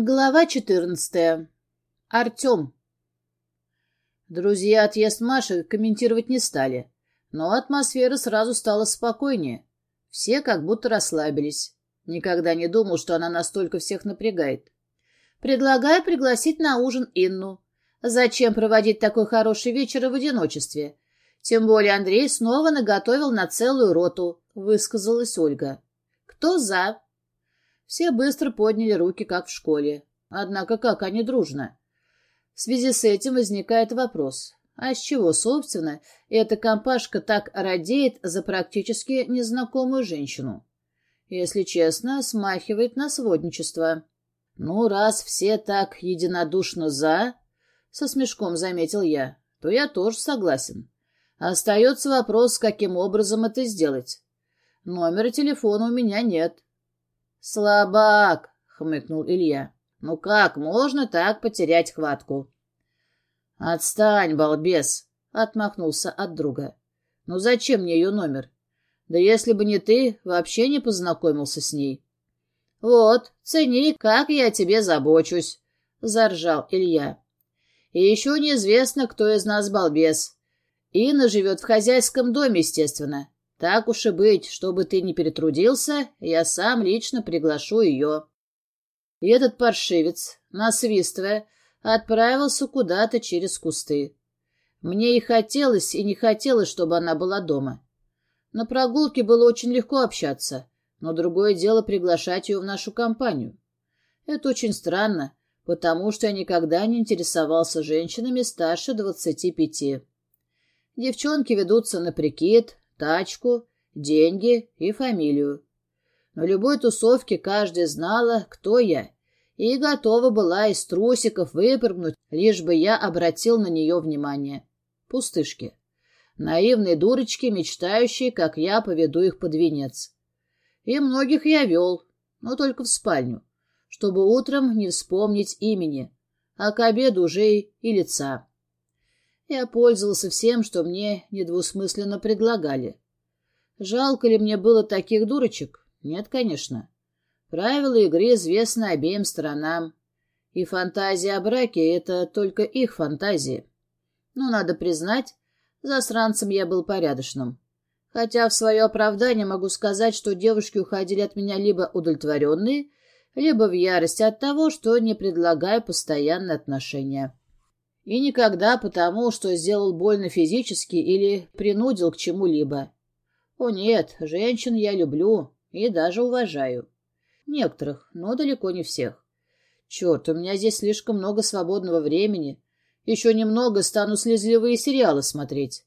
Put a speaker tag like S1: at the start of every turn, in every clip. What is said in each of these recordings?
S1: Глава четырнадцатая. Артем. Друзья отъезд Маши комментировать не стали, но атмосфера сразу стала спокойнее. Все как будто расслабились. Никогда не думал, что она настолько всех напрягает. Предлагаю пригласить на ужин Инну. Зачем проводить такой хороший вечер в одиночестве? Тем более Андрей снова наготовил на целую роту, высказалась Ольга. Кто за? Все быстро подняли руки, как в школе. Однако как они дружно? В связи с этим возникает вопрос. А с чего, собственно, эта компашка так радеет за практически незнакомую женщину? Если честно, смахивает на сводничество. Ну, раз все так единодушно «за», — со смешком заметил я, — то я тоже согласен. Остается вопрос, каким образом это сделать. Номера телефона у меня нет. «Слабак!» — хмыкнул Илья. «Ну как можно так потерять хватку?» «Отстань, балбес!» — отмахнулся от друга. «Ну зачем мне ее номер? Да если бы не ты, вообще не познакомился с ней». «Вот, цени, как я тебе забочусь!» — заржал Илья. «И еще неизвестно, кто из нас балбес. Инна живет в хозяйском доме, естественно. Так уж и быть, чтобы ты не перетрудился, я сам лично приглашу ее. И этот паршивец, насвистывая, отправился куда-то через кусты. Мне и хотелось, и не хотелось, чтобы она была дома. На прогулке было очень легко общаться, но другое дело приглашать ее в нашу компанию. Это очень странно, потому что я никогда не интересовался женщинами старше двадцати пяти. Девчонки ведутся на прикид, тачку, деньги и фамилию. На любой тусовке каждая знала, кто я, и готова была из трусиков выпрыгнуть, лишь бы я обратил на нее внимание. Пустышки. Наивные дурочки, мечтающие, как я поведу их под венец. И многих я вел, но только в спальню, чтобы утром не вспомнить имени, а к обеду уже и лица. Я пользовался всем, что мне недвусмысленно предлагали. Жалко ли мне было таких дурочек? Нет, конечно. Правила игры известны обеим сторонам. И фантазия о браке — это только их фантазии. Но, надо признать, засранцем я был порядочным. Хотя в свое оправдание могу сказать, что девушки уходили от меня либо удовлетворенные, либо в ярости от того, что не предлагаю постоянные отношения. И никогда потому, что сделал больно физически или принудил к чему-либо. О нет, женщин я люблю и даже уважаю. Некоторых, но далеко не всех. Черт, у меня здесь слишком много свободного времени. Еще немного стану слезливые сериалы смотреть.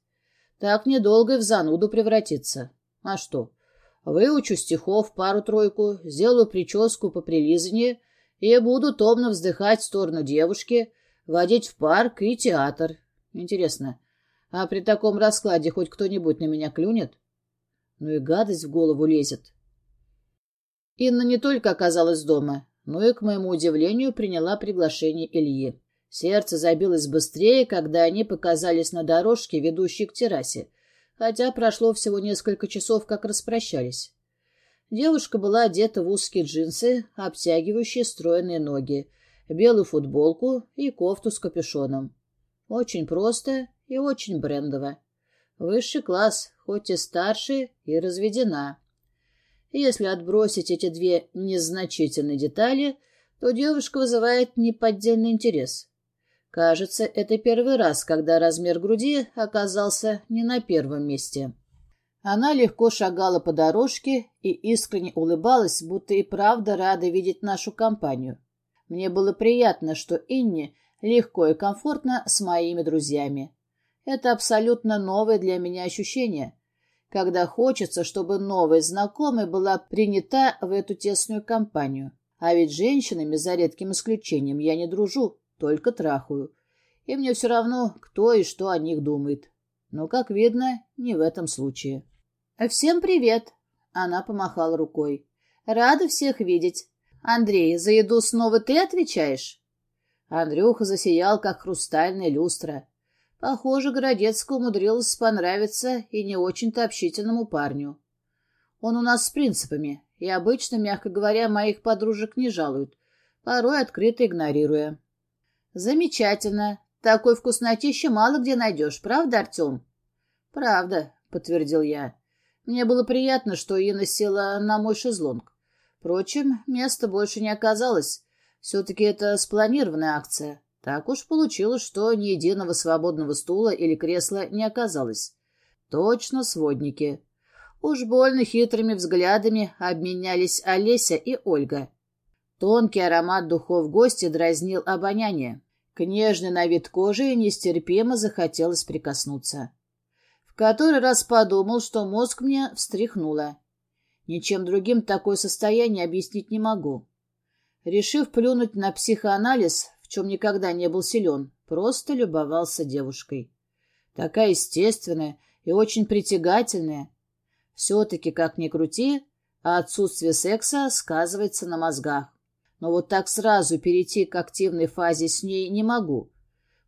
S1: Так недолго в зануду превратиться. А что? Выучу стихов пару-тройку, сделаю прическу по прилизанию и буду томно вздыхать в сторону девушки, водить в парк и театр. Интересно, а при таком раскладе хоть кто-нибудь на меня клюнет? Ну и гадость в голову лезет. Инна не только оказалась дома, но и, к моему удивлению, приняла приглашение Ильи. Сердце забилось быстрее, когда они показались на дорожке, ведущей к террасе, хотя прошло всего несколько часов, как распрощались. Девушка была одета в узкие джинсы, обтягивающие стройные ноги, белую футболку и кофту с капюшоном. Очень просто и очень брендово. Высший класс, хоть и старше, и разведена. Если отбросить эти две незначительные детали, то девушка вызывает неподдельный интерес. Кажется, это первый раз, когда размер груди оказался не на первом месте. Она легко шагала по дорожке и искренне улыбалась, будто и правда рада видеть нашу компанию. Мне было приятно, что Инне легко и комфортно с моими друзьями. Это абсолютно новое для меня ощущение, когда хочется, чтобы новая знакомая была принята в эту тесную компанию. А ведь женщинами, за редким исключением, я не дружу, только трахаю. И мне все равно, кто и что о них думает. Но, как видно, не в этом случае. «Всем привет!» — она помахала рукой. «Рада всех видеть. «Андрей, за еду снова ты отвечаешь?» Андрюха засиял, как хрустальная люстра. Похоже, Городецко умудрилась понравиться и не очень-то общительному парню. Он у нас с принципами, и обычно, мягко говоря, моих подружек не жалуют, порой открыто игнорируя. «Замечательно. Такой вкуснотища мало где найдешь, правда, Артем?» «Правда», — подтвердил я. Мне было приятно, что Инна села на мой шезлонг. Впрочем, места больше не оказалось. Все-таки это спланированная акция. Так уж получилось, что ни единого свободного стула или кресла не оказалось. Точно сводники. Уж больно хитрыми взглядами обменялись Олеся и Ольга. Тонкий аромат духов гости дразнил обоняние. К нежной на вид кожи нестерпимо захотелось прикоснуться. В который раз подумал, что мозг мне встряхнуло. Ничем другим такое состояние объяснить не могу. Решив плюнуть на психоанализ, в чем никогда не был силен, просто любовался девушкой. Такая естественная и очень притягательная. Все-таки, как ни крути, а отсутствие секса сказывается на мозгах. Но вот так сразу перейти к активной фазе с ней не могу.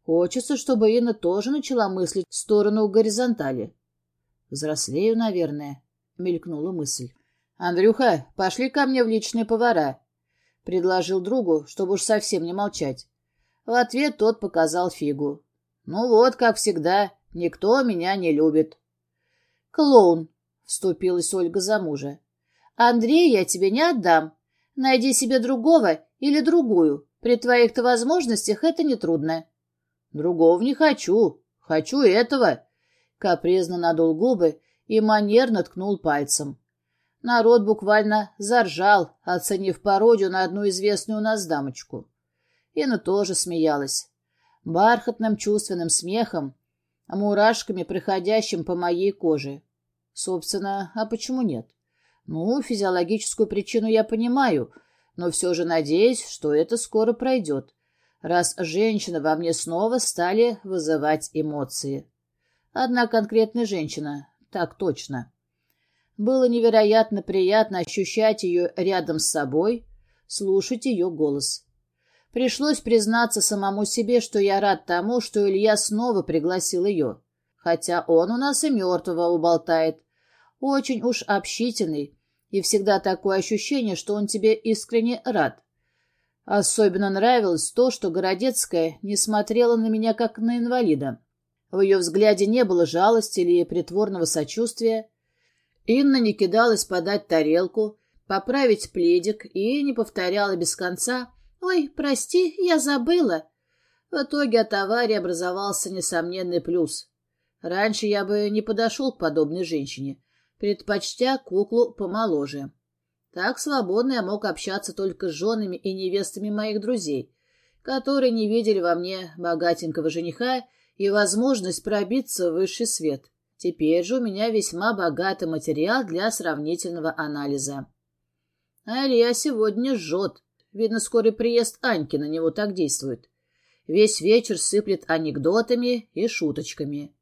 S1: Хочется, чтобы Инна тоже начала мыслить в сторону горизонтали. «Взрослею, наверное», — мелькнула мысль. «Андрюха, пошли ко мне в личные повара», — предложил другу, чтобы уж совсем не молчать. В ответ тот показал фигу. «Ну вот, как всегда, никто меня не любит». «Клоун», — вступилась Ольга за мужа. «Андрей я тебе не отдам. Найди себе другого или другую. При твоих-то возможностях это нетрудно». «Другого не хочу. Хочу этого». Капризно надул губы и манерно ткнул пальцем. Народ буквально заржал, оценив пародию на одну известную у нас дамочку. Инна тоже смеялась. Бархатным чувственным смехом, мурашками, проходящим по моей коже. Собственно, а почему нет? Ну, физиологическую причину я понимаю, но все же надеюсь, что это скоро пройдет, раз женщины во мне снова стали вызывать эмоции. Одна конкретная женщина, так точно. Было невероятно приятно ощущать ее рядом с собой, слушать ее голос. Пришлось признаться самому себе, что я рад тому, что Илья снова пригласил ее. Хотя он у нас и мертвого уболтает. Очень уж общительный, и всегда такое ощущение, что он тебе искренне рад. Особенно нравилось то, что Городецкая не смотрела на меня как на инвалида. В ее взгляде не было жалости или притворного сочувствия. Инна не кидалась подать тарелку, поправить пледик и не повторяла без конца «Ой, прости, я забыла». В итоге от аварии образовался несомненный плюс. Раньше я бы не подошел к подобной женщине, предпочтя куклу помоложе. Так свободно я мог общаться только с женами и невестами моих друзей, которые не видели во мне богатенького жениха и возможность пробиться в высший свет. Теперь же у меня весьма богатый материал для сравнительного анализа. А Илья сегодня жжет. Видно, скорый приезд Аньки на него так действует. Весь вечер сыплет анекдотами и шуточками.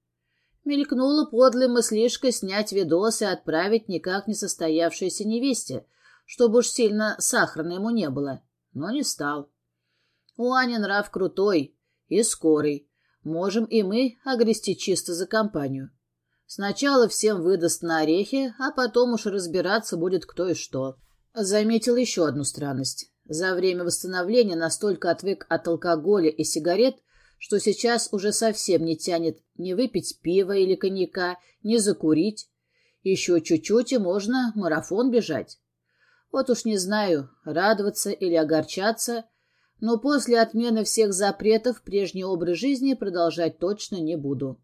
S1: Мелькнула подлая мыслишка снять видос и отправить никак не состоявшейся невесте, чтобы уж сильно сахарно ему не было, но не стал. У Ани нрав крутой и скорый. Можем и мы огрести чисто за компанию. Сначала всем выдаст на орехи, а потом уж разбираться будет кто и что. Заметил еще одну странность. За время восстановления настолько отвык от алкоголя и сигарет, что сейчас уже совсем не тянет ни выпить пива или коньяка, ни закурить. Еще чуть-чуть и можно марафон бежать. Вот уж не знаю, радоваться или огорчаться, но после отмены всех запретов прежний образ жизни продолжать точно не буду.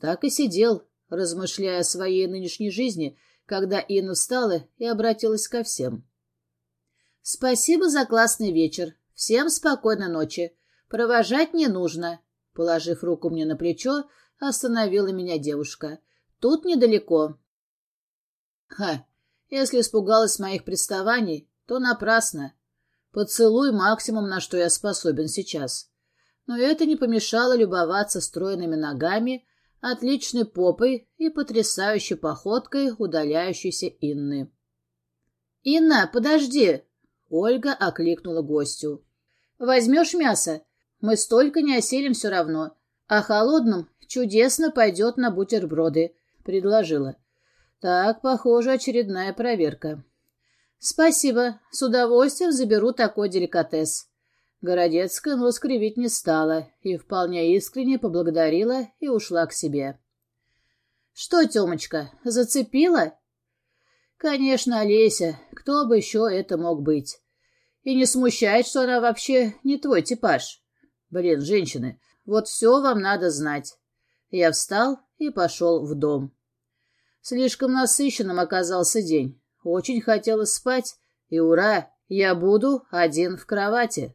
S1: Так и сидел, размышляя о своей нынешней жизни, когда Инна встала и обратилась ко всем. «Спасибо за классный вечер. Всем спокойной ночи. Провожать не нужно». Положив руку мне на плечо, остановила меня девушка. «Тут недалеко». «Ха! Если испугалась моих приставаний, то напрасно. Поцелуй максимум, на что я способен сейчас. Но это не помешало любоваться стройными ногами, отличной попой и потрясающей походкой удаляющейся Инны. «Инна, подожди!» — Ольга окликнула гостю. «Возьмешь мясо? Мы столько не оселим все равно, а холодным чудесно пойдет на бутерброды», — предложила. «Так, похоже, очередная проверка». Спасибо, с удовольствием заберу такой деликатес. Городецкая нос кривить не стала и вполне искренне поблагодарила и ушла к себе. «Что, Темочка, зацепила?» «Конечно, Олеся, кто бы еще это мог быть? И не смущает, что она вообще не твой типаж. Блин, женщины, вот все вам надо знать». Я встал и пошел в дом. Слишком насыщенным оказался день. Очень хотелось спать, и ура, я буду один в кровати.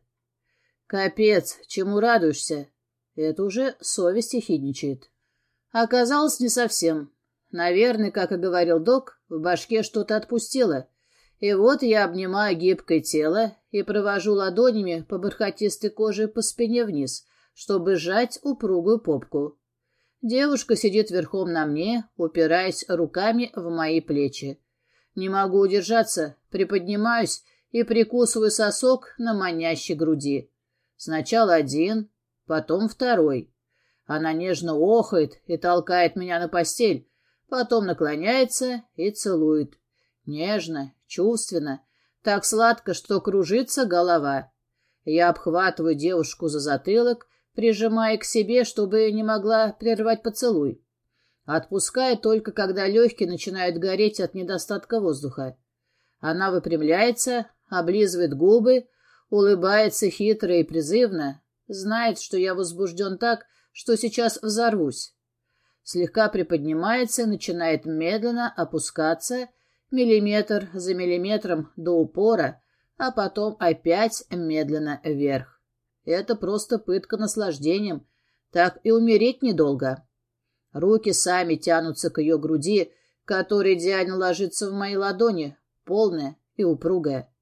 S1: Капец, чему радуешься? Это уже совесть ехидничает. Оказалось, не совсем. Наверное, как и говорил док, в башке что-то отпустило. И вот я обнимаю гибкое тело и провожу ладонями по бархатистой коже по спине вниз, чтобы сжать упругую попку. Девушка сидит верхом на мне, упираясь руками в мои плечи. Не могу удержаться, приподнимаюсь и прикусываю сосок на манящей груди. Сначала один, потом второй. Она нежно охает и толкает меня на постель, потом наклоняется и целует. Нежно, чувственно, так сладко, что кружится голова. Я обхватываю девушку за затылок, прижимая к себе, чтобы не могла прервать поцелуй. Отпускает только, когда легкие начинают гореть от недостатка воздуха. Она выпрямляется, облизывает губы, улыбается хитро и призывно, знает, что я возбужден так, что сейчас взорвусь. Слегка приподнимается и начинает медленно опускаться, миллиметр за миллиметром до упора, а потом опять медленно вверх. Это просто пытка наслаждением, так и умереть недолго. Руки сами тянутся к ее груди, которая идеально ложится в мои ладони, полная и упругая.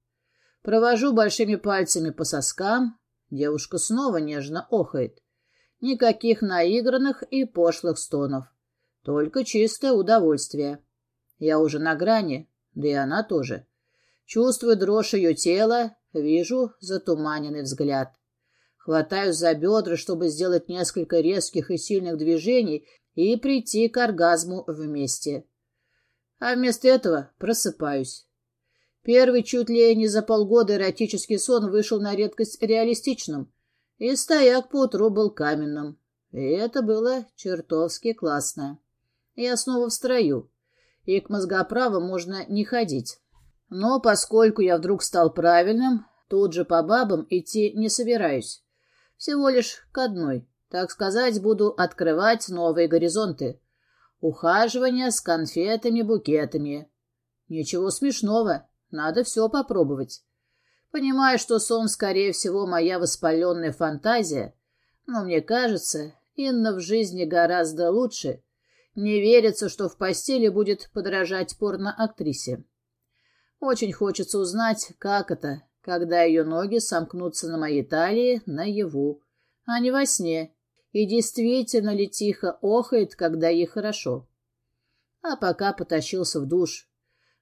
S1: Провожу большими пальцами по соскам. Девушка снова нежно охает. Никаких наигранных и пошлых стонов. Только чистое удовольствие. Я уже на грани, да и она тоже. Чувствую дрожь ее тела, вижу затуманенный взгляд. Хватаюсь за бедра, чтобы сделать несколько резких и сильных движений и прийти к оргазму вместе. А вместо этого просыпаюсь. Первый чуть ли не за полгода эротический сон вышел на редкость реалистичным, и стояк поутру был каменным. И это было чертовски классно. Я снова в строю, и к мозгоправу можно не ходить. Но поскольку я вдруг стал правильным, тут же по бабам идти не собираюсь. Всего лишь к одной. Так сказать, буду открывать новые горизонты. Ухаживание с конфетами-букетами. Ничего смешного, надо все попробовать. Понимаю, что сон, скорее всего, моя воспаленная фантазия, но мне кажется, Инна в жизни гораздо лучше. Не верится, что в постели будет подражать порно-актрисе. Очень хочется узнать, как это, когда ее ноги сомкнутся на моей талии наяву, а не во сне, и действительно ли тихо охает, когда ей хорошо. А пока потащился в душ.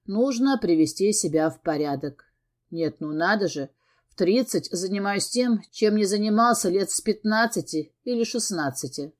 S1: Нужно привести себя в порядок. Нет, ну надо же. В тридцать занимаюсь тем, чем не занимался лет с пятнадцати или шестнадцати.